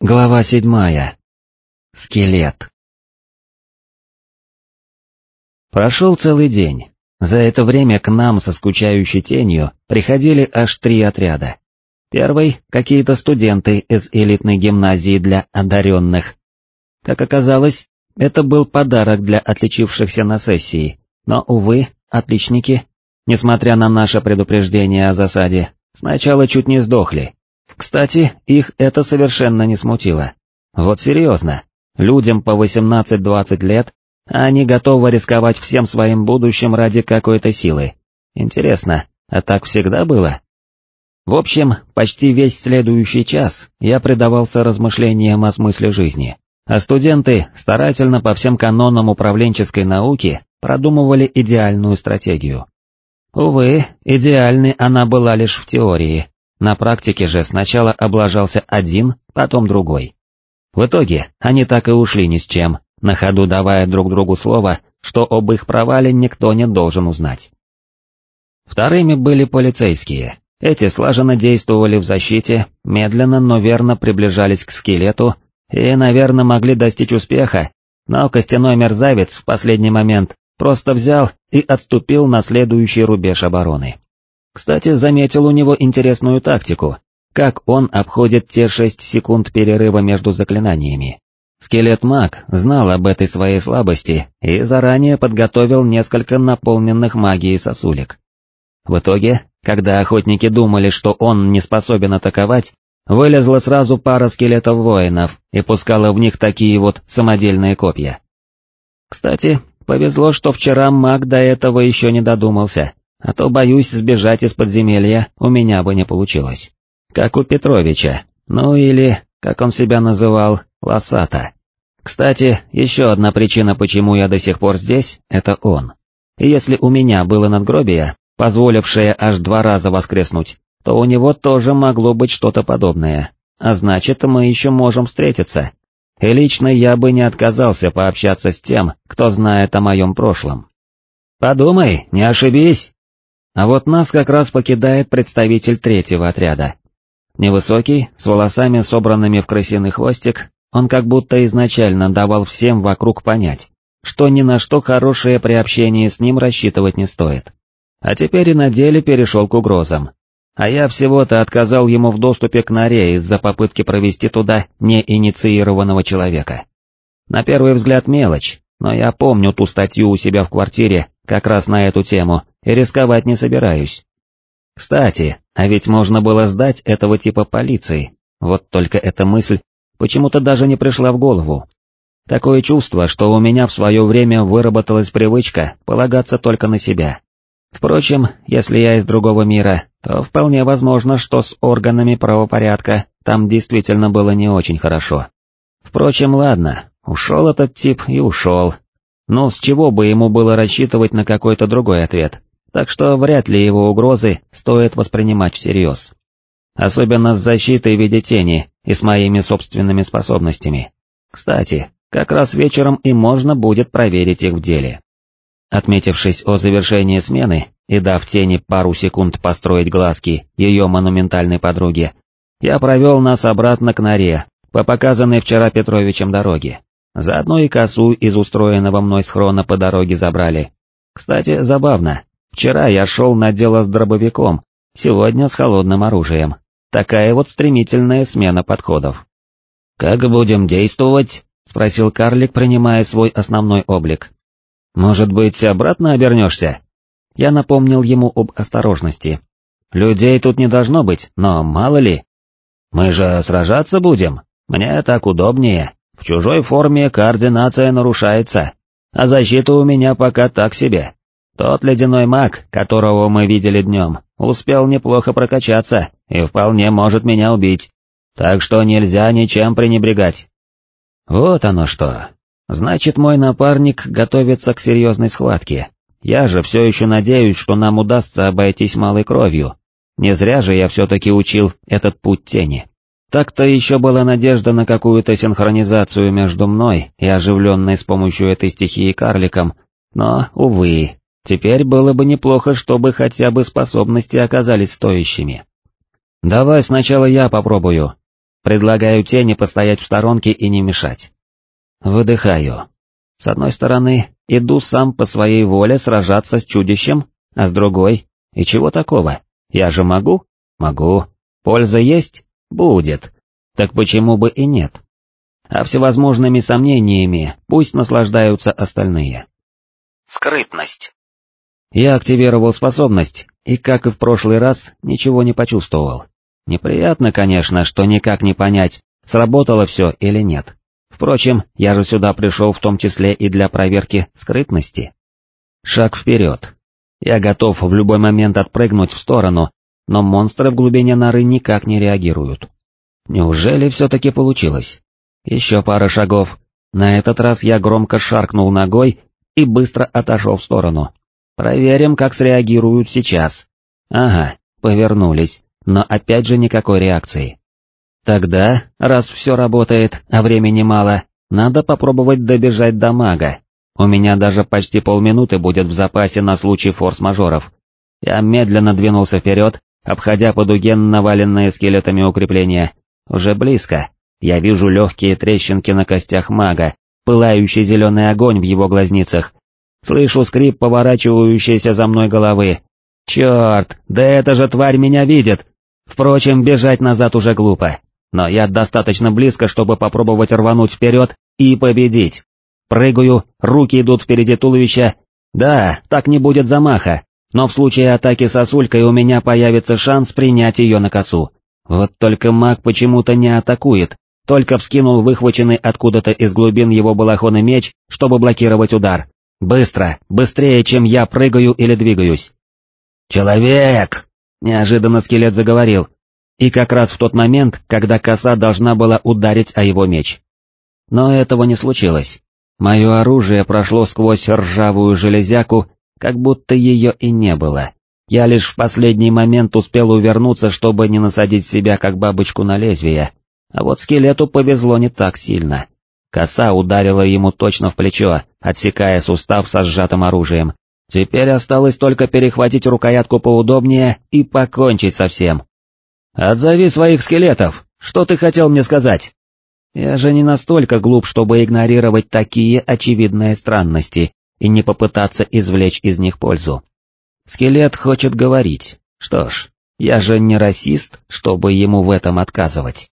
Глава седьмая. Скелет. Прошел целый день. За это время к нам со скучающей тенью приходили аж три отряда. Первый — какие-то студенты из элитной гимназии для одаренных. Как оказалось, это был подарок для отличившихся на сессии, но, увы, отличники, несмотря на наше предупреждение о засаде, сначала чуть не сдохли, кстати, их это совершенно не смутило. Вот серьезно, людям по 18-20 лет, они готовы рисковать всем своим будущим ради какой-то силы. Интересно, а так всегда было? В общем, почти весь следующий час я предавался размышлениям о смысле жизни, а студенты старательно по всем канонам управленческой науки продумывали идеальную стратегию. Увы, идеальной она была лишь в теории, на практике же сначала облажался один, потом другой. В итоге они так и ушли ни с чем, на ходу давая друг другу слово, что об их провале никто не должен узнать. Вторыми были полицейские. Эти слаженно действовали в защите, медленно, но верно приближались к скелету и, наверное, могли достичь успеха, но костяной мерзавец в последний момент просто взял и отступил на следующий рубеж обороны. Кстати, заметил у него интересную тактику, как он обходит те шесть секунд перерыва между заклинаниями. Скелет-маг знал об этой своей слабости и заранее подготовил несколько наполненных магией сосулек. В итоге, когда охотники думали, что он не способен атаковать, вылезла сразу пара скелетов воинов и пускала в них такие вот самодельные копья. Кстати, повезло, что вчера маг до этого еще не додумался, а то, боюсь, сбежать из подземелья у меня бы не получилось. Как у Петровича, ну или, как он себя называл, Лосата. Кстати, еще одна причина, почему я до сих пор здесь, это он. И если у меня было надгробие, позволившее аж два раза воскреснуть, то у него тоже могло быть что-то подобное, а значит, мы еще можем встретиться. И лично я бы не отказался пообщаться с тем, кто знает о моем прошлом. «Подумай, не ошибись!» А вот нас как раз покидает представитель третьего отряда. Невысокий, с волосами собранными в крысиный хвостик, он как будто изначально давал всем вокруг понять, что ни на что хорошее при общении с ним рассчитывать не стоит. А теперь и на деле перешел к угрозам. А я всего-то отказал ему в доступе к норе из-за попытки провести туда неинициированного человека. На первый взгляд мелочь, но я помню ту статью у себя в квартире как раз на эту тему и рисковать не собираюсь. Кстати, а ведь можно было сдать этого типа полиции, вот только эта мысль почему-то даже не пришла в голову. Такое чувство, что у меня в свое время выработалась привычка полагаться только на себя. Впрочем, если я из другого мира, то вполне возможно, что с органами правопорядка там действительно было не очень хорошо. Впрочем, ладно, ушел этот тип и ушел. Но с чего бы ему было рассчитывать на какой-то другой ответ? Так что вряд ли его угрозы стоит воспринимать всерьез. Особенно с защитой в виде тени и с моими собственными способностями. Кстати, как раз вечером и можно будет проверить их в деле. Отметившись о завершении смены и дав тени пару секунд построить глазки ее монументальной подруге, я провел нас обратно к норе, по показанной вчера Петровичем дороге. Заодно и косу из устроенного мной схрона по дороге забрали. Кстати, забавно, Вчера я шел на дело с дробовиком, сегодня с холодным оружием. Такая вот стремительная смена подходов. «Как будем действовать?» — спросил карлик, принимая свой основной облик. «Может быть, обратно обернешься?» Я напомнил ему об осторожности. «Людей тут не должно быть, но мало ли...» «Мы же сражаться будем, мне так удобнее, в чужой форме координация нарушается, а защита у меня пока так себе». Тот ледяной маг, которого мы видели днем, успел неплохо прокачаться и вполне может меня убить, так что нельзя ничем пренебрегать. Вот оно что. Значит, мой напарник готовится к серьезной схватке. Я же все еще надеюсь, что нам удастся обойтись малой кровью. Не зря же я все-таки учил этот путь тени. Так-то еще была надежда на какую-то синхронизацию между мной и оживленной с помощью этой стихии карликом, но, увы, Теперь было бы неплохо, чтобы хотя бы способности оказались стоящими. «Давай сначала я попробую». Предлагаю тени постоять в сторонке и не мешать. Выдыхаю. С одной стороны, иду сам по своей воле сражаться с чудищем, а с другой, и чего такого? Я же могу? Могу. Польза есть? Будет. Так почему бы и нет? А всевозможными сомнениями пусть наслаждаются остальные. Скрытность. Я активировал способность, и, как и в прошлый раз, ничего не почувствовал. Неприятно, конечно, что никак не понять, сработало все или нет. Впрочем, я же сюда пришел в том числе и для проверки скрытности. Шаг вперед. Я готов в любой момент отпрыгнуть в сторону, но монстры в глубине норы никак не реагируют. Неужели все-таки получилось? Еще пара шагов. На этот раз я громко шаркнул ногой и быстро отошел в сторону. Проверим, как среагируют сейчас. Ага, повернулись но опять же никакой реакции. Тогда, раз все работает, а времени мало, надо попробовать добежать до мага. У меня даже почти полминуты будет в запасе на случай форс-мажоров. Я медленно двинулся вперед, обходя по дуге наваленные скелетами укрепления. Уже близко. Я вижу легкие трещинки на костях мага, пылающий зеленый огонь в его глазницах. Слышу скрип поворачивающейся за мной головы. Черт, да эта же тварь меня видит! Впрочем, бежать назад уже глупо, но я достаточно близко, чтобы попробовать рвануть вперед и победить. Прыгаю, руки идут впереди туловища. Да, так не будет замаха, но в случае атаки сосулькой у меня появится шанс принять ее на косу. Вот только маг почему-то не атакует, только вскинул выхваченный откуда-то из глубин его балахона меч, чтобы блокировать удар. Быстро, быстрее, чем я прыгаю или двигаюсь. «Человек!» Неожиданно скелет заговорил, и как раз в тот момент, когда коса должна была ударить о его меч. Но этого не случилось. Мое оружие прошло сквозь ржавую железяку, как будто ее и не было. Я лишь в последний момент успел увернуться, чтобы не насадить себя как бабочку на лезвие, а вот скелету повезло не так сильно. Коса ударила ему точно в плечо, отсекая сустав со сжатым оружием, Теперь осталось только перехватить рукоятку поудобнее и покончить со всем. «Отзови своих скелетов! Что ты хотел мне сказать?» Я же не настолько глуп, чтобы игнорировать такие очевидные странности и не попытаться извлечь из них пользу. Скелет хочет говорить. Что ж, я же не расист, чтобы ему в этом отказывать.